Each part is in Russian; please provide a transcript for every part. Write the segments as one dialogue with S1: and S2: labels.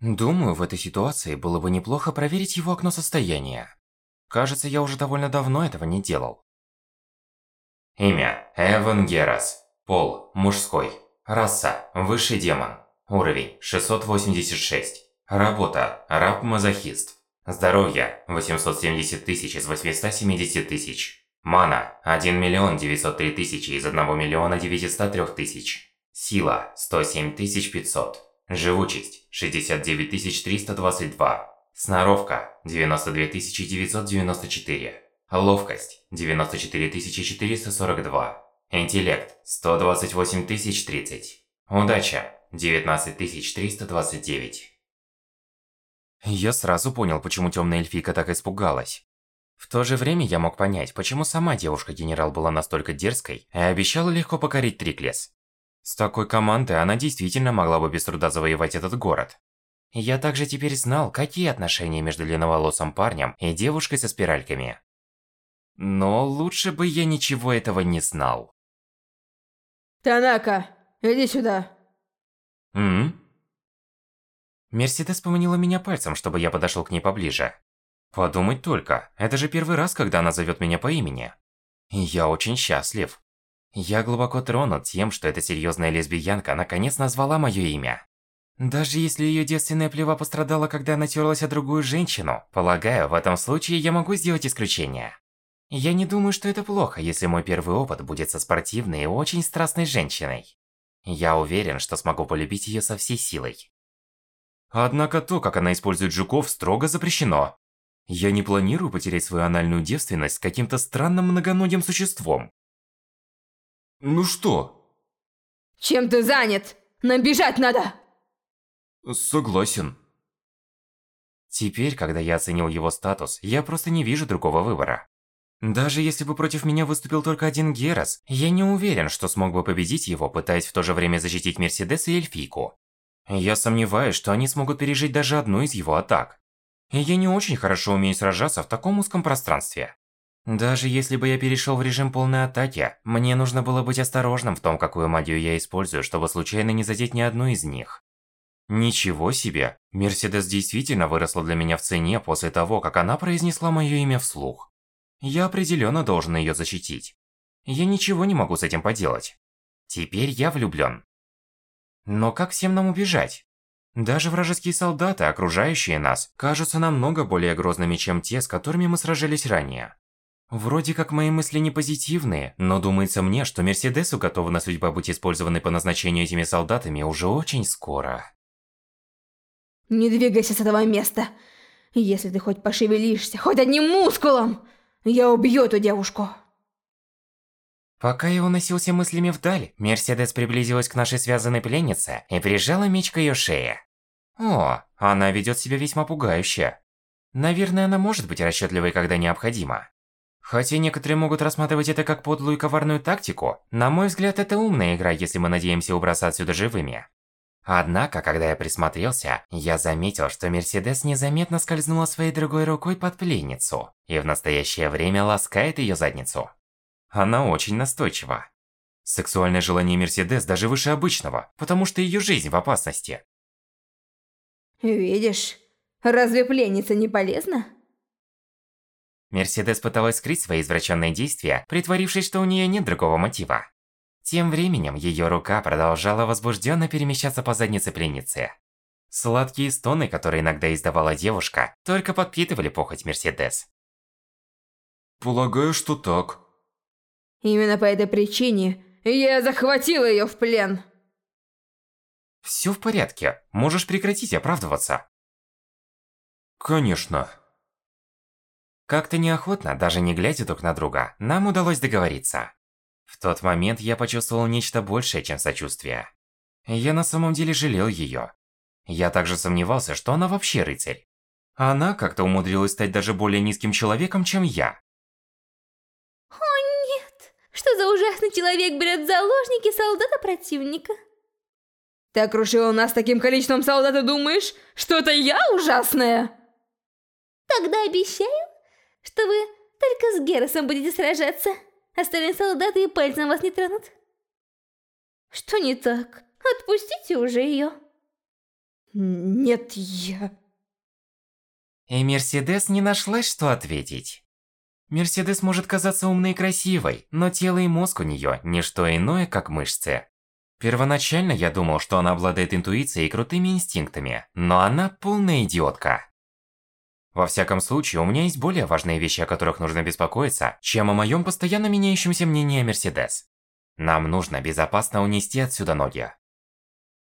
S1: Думаю, в этой ситуации было бы неплохо проверить его окно состояния. Кажется, я уже довольно давно этого не делал. Имя – Эван Герас. Пол – мужской. Раса – высший демон. Уровень – 686. Работа – раб-мазохист. Здоровье – 870 тысяч из 870 тысяч. Мана – 1 миллион 903 тысячи из 1 миллиона 903 тысяч. Сила – 107 500. Живучесть – 69 322. Сноровка – 92 994. Ловкость – 94 442. Интеллект – 128 030. Удача – 19 329. Я сразу понял, почему темная эльфийка так испугалась. В то же время я мог понять, почему сама девушка-генерал была настолько дерзкой и обещала легко покорить Триклес. С такой командой она действительно могла бы без труда завоевать этот город. Я также теперь знал, какие отношения между длинноволосым парнем и девушкой со спиральками. Но лучше бы я ничего этого не знал.
S2: Танака, иди сюда.
S1: М? Мерседес поманила меня пальцем, чтобы я подошел к ней поближе. Подумать только, это же первый раз, когда она зовет меня по имени. И я очень счастлив. Я глубоко тронут тем, что эта серьезная лесбиянка наконец назвала мое имя. Даже если ее девственная плева пострадала, когда она терлась о другую женщину, полагаю, в этом случае я могу сделать исключение. Я не думаю, что это плохо, если мой первый опыт будет со спортивной и очень страстной женщиной. Я уверен, что смогу полюбить ее со всей силой. Однако то, как она использует жуков, строго запрещено. Я не планирую потерять свою анальную девственность с каким-то странным многоногим существом. Ну что?
S2: Чем ты занят? Нам бежать надо!
S1: Согласен. Теперь, когда я оценил его статус, я просто не вижу другого выбора. Даже если бы против меня выступил только один Герас, я не уверен, что смог бы победить его, пытаясь в то же время защитить Мерседес и Эльфийку. Я сомневаюсь, что они смогут пережить даже одну из его атак. Я не очень хорошо умею сражаться в таком узком пространстве. Даже если бы я перешел в режим полной атаки, мне нужно было быть осторожным в том, какую магию я использую, чтобы случайно не задеть ни одну из них. Ничего себе! Мерседес действительно выросла для меня в цене после того, как она произнесла мое имя вслух. Я определенно должен ее защитить. Я ничего не могу с этим поделать. Теперь я влюблен. Но как всем нам убежать? Даже вражеские солдаты, окружающие нас, кажутся намного более грозными, чем те, с которыми мы сражались ранее. Вроде как мои мысли не позитивные, но думается мне, что Мерседес уготована судьба быть использованной по назначению этими солдатами уже очень скоро.
S2: Не двигайся с этого места. Если ты хоть пошевелишься, хоть одним мускулом, я убью эту девушку.
S1: Пока я уносился мыслями вдаль, Мерседес приблизилась к нашей связанной пленнице и прижала меч к ее шее. О, она ведет себя весьма пугающе. Наверное, она может быть расчетливой, когда необходимо. Хотя некоторые могут рассматривать это как подлую и коварную тактику, на мой взгляд, это умная игра, если мы надеемся убраться отсюда живыми. Однако, когда я присмотрелся, я заметил, что Мерседес незаметно скользнула своей другой рукой под пленницу и в настоящее время ласкает ее задницу. Она очень настойчива. Сексуальное желание Мерседес даже выше обычного, потому что ее жизнь в опасности.
S2: Видишь, разве пленница не полезна?
S1: Мерседес пыталась скрыть свои извращенные действия, притворившись, что у нее нет другого мотива. Тем временем ее рука продолжала возбужденно перемещаться по заднице пленницы. Сладкие стоны, которые иногда издавала девушка, только подпитывали похоть Мерседес. Полагаю, что так.
S2: Именно по этой причине я захватила ее в плен.
S1: Все в порядке. Можешь прекратить оправдываться. Конечно. Как-то неохотно, даже не глядя друг на друга, нам удалось договориться. В тот момент я почувствовал нечто большее, чем сочувствие. Я на самом деле жалел ее. Я также сомневался, что она вообще рыцарь. Она как-то умудрилась стать даже более низким человеком, чем я.
S3: О нет! Что за ужасный человек берет в заложники солдата противника?
S2: Ты окружила нас таким количеством солдат и думаешь, что это я ужасная?
S3: Тогда обещаю, что вы только с Герасом будете сражаться. Остальные солдаты и пальцем вас не тронут. Что не так? Отпустите уже ее.
S2: Нет, я...
S1: И Мерседес не нашлась, что ответить. Мерседес может казаться умной и красивой, но тело и мозг у нее не что иное, как мышцы. Первоначально я думал, что она обладает интуицией и крутыми инстинктами, но она полная идиотка. Во всяком случае, у меня есть более важные вещи, о которых нужно беспокоиться, чем о моем постоянно меняющемся мнении о Мерседес. Нам нужно безопасно унести отсюда ноги.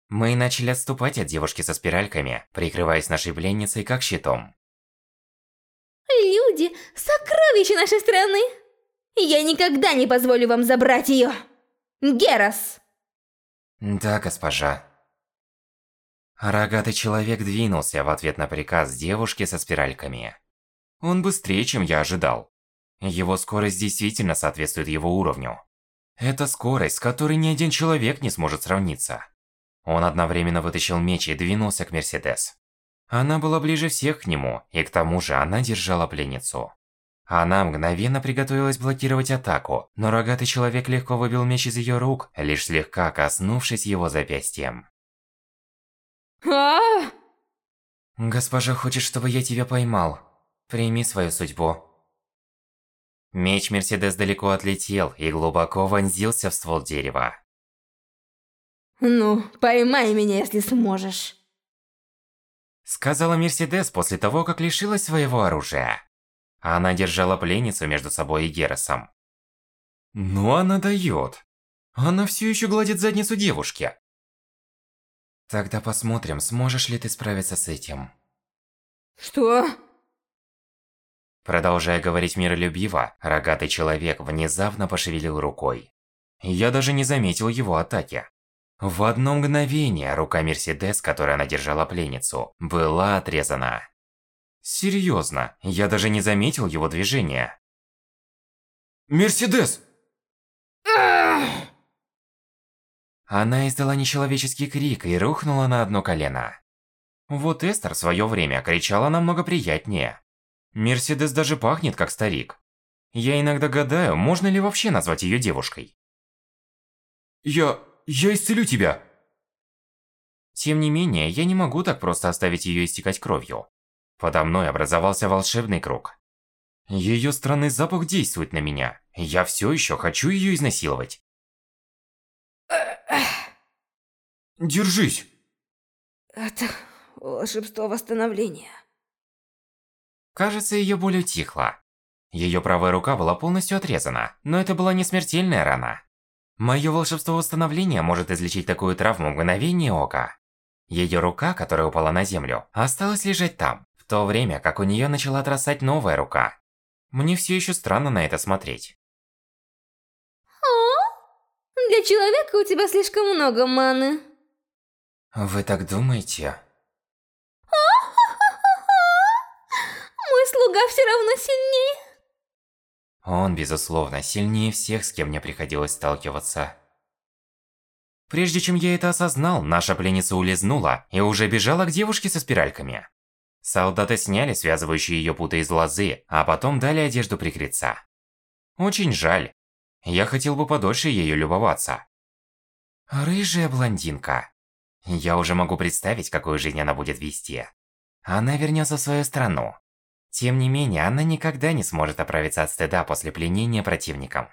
S1: Мы начали отступать от девушки со спиральками, прикрываясь нашей пленницей как щитом.
S3: Люди – сокровища нашей страны! Я никогда не позволю вам забрать ее! Герас!
S1: Да, госпожа. Рогатый человек двинулся в ответ на приказ девушки со спиральками. Он быстрее, чем я ожидал. Его скорость действительно соответствует его уровню. Это скорость, с которой ни один человек не сможет сравниться. Он одновременно вытащил меч и двинулся к Мерседес. Она была ближе всех к нему, и к тому же она держала пленницу. Она мгновенно приготовилась блокировать атаку, но рогатый человек легко выбил меч из ее рук, лишь слегка коснувшись его запястьем.
S2: А
S1: Госпожа хочет, чтобы я тебя поймал. Прими свою судьбу. Меч Мерседес далеко отлетел и глубоко вонзился в ствол дерева.
S2: Ну, поймай меня, если сможешь.
S1: Сказала Мерседес после того, как лишилась своего оружия. Она держала пленницу между собой и Герасом. Ну она дает. Она все еще гладит задницу девушки. Тогда посмотрим, сможешь ли ты справиться с этим.
S2: Что?
S1: Продолжая говорить миролюбиво, рогатый человек внезапно пошевелил рукой. Я даже не заметил его атаки. В одно мгновение рука Мерседес, которой она держала пленницу, была отрезана. Серьезно, я даже не заметил его движения. Мерседес! Она издала нечеловеческий крик и рухнула на одно колено. Вот Эстер в свое время кричала намного приятнее. Мерседес даже пахнет как старик. Я иногда гадаю, можно ли вообще назвать ее девушкой. Я... я исцелю тебя! Тем не менее, я не могу так просто оставить ее истекать кровью. Подо мной образовался волшебный круг. Ее странный запах действует на меня. Я все еще хочу ее изнасиловать. Держись!
S2: Это волшебство восстановления.
S1: Кажется, ее боль утихла. Ее правая рука была полностью отрезана, но это была не смертельная рана. Мое волшебство восстановления может излечить такую травму в мгновение ока. Ее рука, которая упала на землю, осталась лежать там, в то время как у нее начала отрастать новая рука. Мне все еще странно на это смотреть.
S3: О, для человека у тебя слишком много маны.
S1: Вы так думаете?
S3: Мой слуга все равно сильнее.
S1: Он, безусловно, сильнее всех, с кем мне приходилось сталкиваться. Прежде чем я это осознал, наша пленница улизнула и уже бежала к девушке со спиральками. Солдаты сняли связывающие ее путы из лозы, а потом дали одежду прикрыться. Очень жаль. Я хотел бы подольше ею любоваться. Рыжая блондинка. Я уже могу представить, какую жизнь она будет вести. Она вернется в свою страну. Тем не менее, она никогда не сможет оправиться от стыда после пленения противником.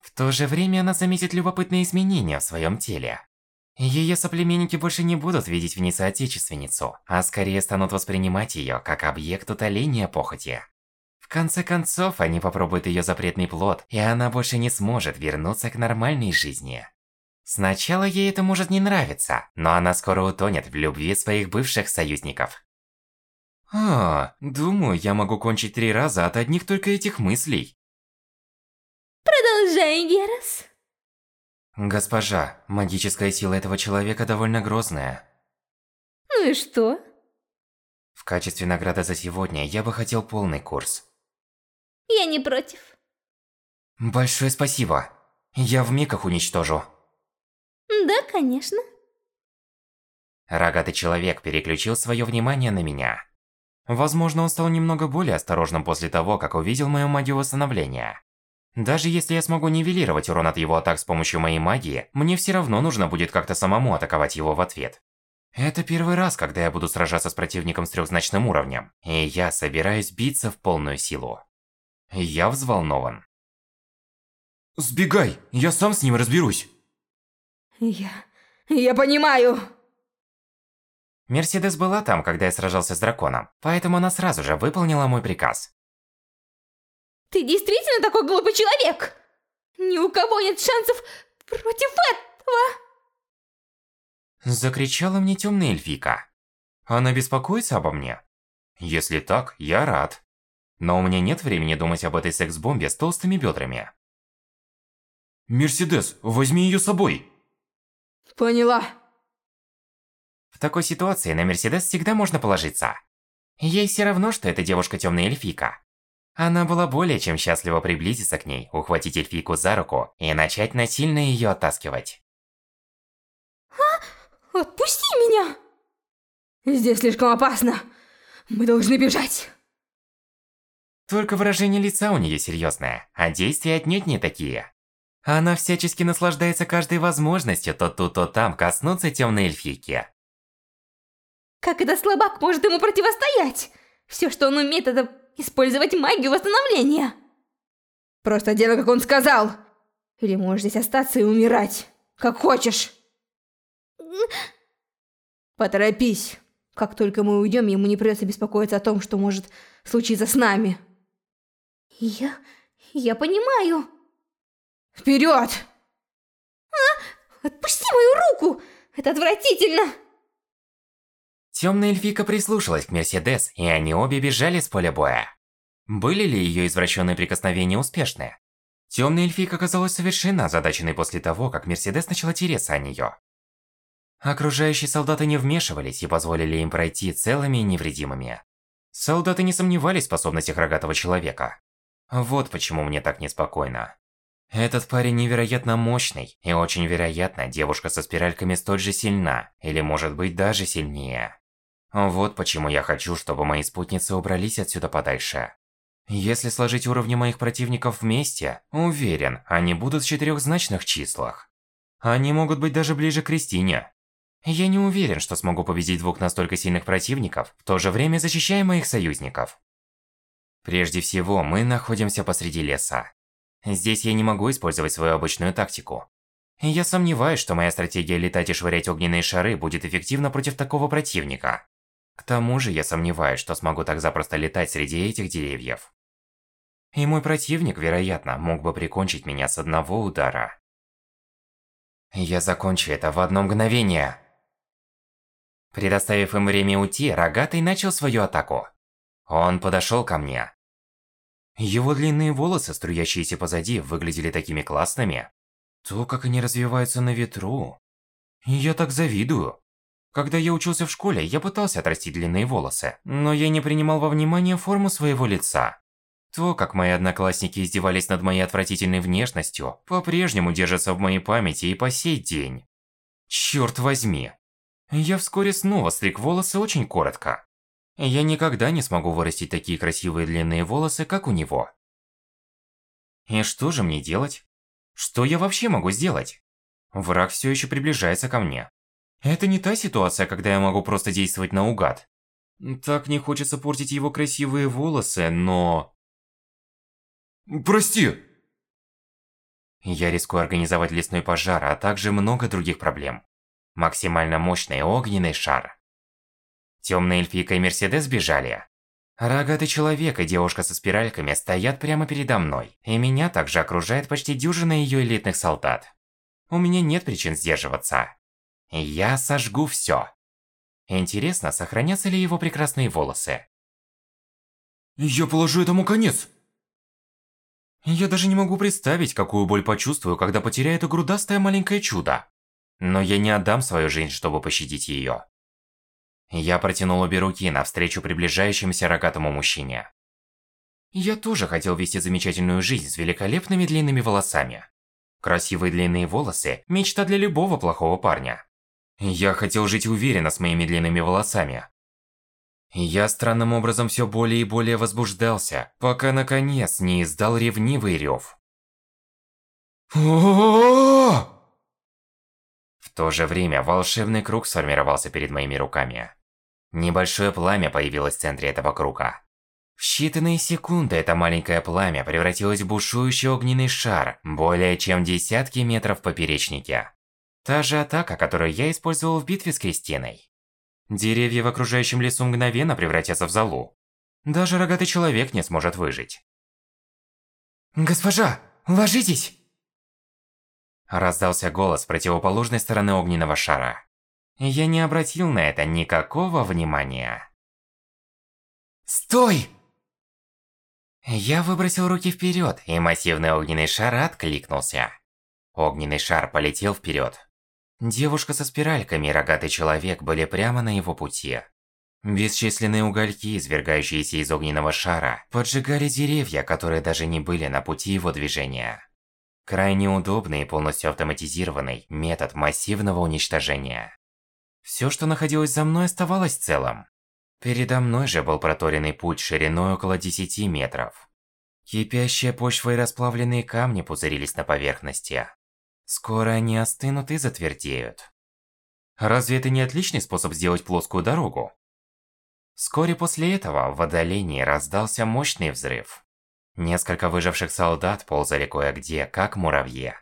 S1: В то же время она заметит любопытные изменения в своем теле. Ее соплеменники больше не будут видеть в ней соотечественницу, а скорее станут воспринимать ее как объект утоления похоти. В конце концов, они попробуют ее запретный плод, и она больше не сможет вернуться к нормальной жизни. Сначала ей это может не нравиться, но она скоро утонет в любви своих бывших союзников. А, думаю, я могу кончить три раза от одних только этих мыслей.
S3: Продолжай, Герас.
S1: Госпожа, магическая сила этого человека довольно грозная.
S3: Ну и что?
S1: В качестве награды за сегодня я бы хотел полный курс.
S3: Я не против.
S1: Большое спасибо. Я вмиг их уничтожу.
S3: Да, конечно.
S1: Рогатый человек переключил свое внимание на меня. Возможно, он стал немного более осторожным после того, как увидел мою магию восстановления. Даже если я смогу нивелировать урон от его атак с помощью моей магии, мне все равно нужно будет как-то самому атаковать его в ответ. Это первый раз, когда я буду сражаться с противником с трехзначным уровнем, и я собираюсь биться в полную силу. Я взволнован. Сбегай, я сам с ним разберусь.
S2: Я... я понимаю.
S1: Мерседес была там, когда я сражался с драконом, поэтому она сразу же выполнила мой приказ.
S3: Ты действительно такой глупый человек? Ни у кого нет шансов против этого.
S1: Закричала мне темная эльфийка. Она беспокоится обо мне? Если так, я рад. Но у меня нет времени думать об этой секс-бомбе с толстыми бедрами. Мерседес, возьми ее с собой.
S2: Поняла.
S1: В такой ситуации на Мерседес всегда можно положиться. Ей все равно, что эта девушка темная эльфийка. Она была более чем счастлива приблизиться к ней, ухватить эльфийку за руку и начать насильно ее оттаскивать.
S3: А? Отпусти меня!
S2: Здесь слишком опасно. Мы должны бежать.
S1: Только выражение лица у нее серьезное, а действия отнюдь не такие. Она всячески наслаждается каждой возможностью то тут, то там коснуться темной эльфийки.
S3: Как этот слабак может ему противостоять? Все, что он умеет, это использовать магию восстановления.
S2: Просто делай, как он сказал. Или можешь здесь остаться и умирать. Как хочешь. Поторопись. Как только мы уйдем, ему не придется беспокоиться о том, что может случиться с нами.
S3: Я... я понимаю.
S2: Вперед!
S3: А! Отпусти мою руку! Это отвратительно!
S1: Темная эльфика прислушалась к Мерседес, и они обе бежали с поля боя. Были ли ее извращенные прикосновения успешны? Темная эльфика оказалась совершенно озадаченной после того, как Мерседес начала тереться о нее. Окружающие солдаты не вмешивались и позволили им пройти целыми и невредимыми. Солдаты не сомневались в способностях рогатого человека. Вот почему мне так неспокойно. Этот парень невероятно мощный, и очень вероятно, девушка со спиральками столь же сильна, или может быть даже сильнее. Вот почему я хочу, чтобы мои спутницы убрались отсюда подальше. Если сложить уровни моих противников вместе, уверен, они будут в четырехзначных числах. Они могут быть даже ближе к Кристине. Я не уверен, что смогу победить двух настолько сильных противников, в то же время защищая моих союзников. Прежде всего, мы находимся посреди леса. Здесь я не могу использовать свою обычную тактику. Я сомневаюсь, что моя стратегия летать и швырять огненные шары будет эффективна против такого противника. К тому же я сомневаюсь, что смогу так запросто летать среди этих деревьев. И мой противник, вероятно, мог бы прикончить меня с одного удара. Я закончу это в одно мгновение. Предоставив им время уйти, Рогатый начал свою атаку. Он подошел ко мне. Его длинные волосы, струящиеся позади, выглядели такими классными. То, как они развиваются на ветру. Я так завидую. Когда я учился в школе, я пытался отрастить длинные волосы, но я не принимал во внимание форму своего лица. То, как мои одноклассники издевались над моей отвратительной внешностью, по-прежнему держится в моей памяти и по сей день. Чёрт возьми. Я вскоре снова стриг волосы очень коротко. Я никогда не смогу вырастить такие красивые длинные волосы, как у него. И что же мне делать? Что я вообще могу сделать? Враг все еще приближается ко мне. Это не та ситуация, когда я могу просто действовать наугад. Так не хочется портить его красивые волосы, но... Прости! Я рискую организовать лесной пожар, а также много других проблем. Максимально мощный огненный шар. Темная эльфийка и Мерседес бежали. Рогатый человек и девушка со спиральками стоят прямо передо мной, и меня также окружает почти дюжина ее элитных солдат. У меня нет причин сдерживаться. Я сожгу все. Интересно, сохранятся ли его прекрасные волосы? Я положу этому конец. Я даже не могу представить, какую боль почувствую, когда потеряю это грудастое маленькое чудо. Но я не отдам свою жизнь, чтобы пощадить ее. Я протянул обе руки навстречу приближающемуся рогатому мужчине. Я тоже хотел вести замечательную жизнь с великолепными длинными волосами. Красивые длинные волосы – мечта для любого плохого парня. Я хотел жить уверенно с моими длинными волосами. Я странным образом все более и более возбуждался, пока наконец не издал ревнивый рев. В то же время волшебный круг сформировался перед моими руками. Небольшое пламя появилось в центре этого круга. В считанные секунды это маленькое пламя превратилось в бушующий огненный шар, более чем десятки метров в поперечнике. Та же атака, которую я использовал в битве с Кристиной. Деревья в окружающем лесу мгновенно превратятся в золу. Даже рогатый человек не сможет выжить. «Госпожа, ложитесь!» Раздался голос с противоположной стороны огненного шара. Я не обратил на это никакого внимания. «Стой!» Я выбросил руки вперед, и массивный огненный шар откликнулся. Огненный шар полетел вперед. Девушка со спиральками и рогатый человек были прямо на его пути. Бесчисленные угольки, извергающиеся из огненного шара, поджигали деревья, которые даже не были на пути его движения. Крайне удобный и полностью автоматизированный метод массивного уничтожения. Все, что находилось за мной, оставалось целым. Передо мной же был проторенный путь шириной около 10 метров. Кипящая почва и расплавленные камни пузырились на поверхности. Скоро они остынут и затвердеют. Разве это не отличный способ сделать плоскую дорогу? Вскоре после этого в отдалении раздался мощный взрыв. Несколько выживших солдат ползали кое-где, как муравьи.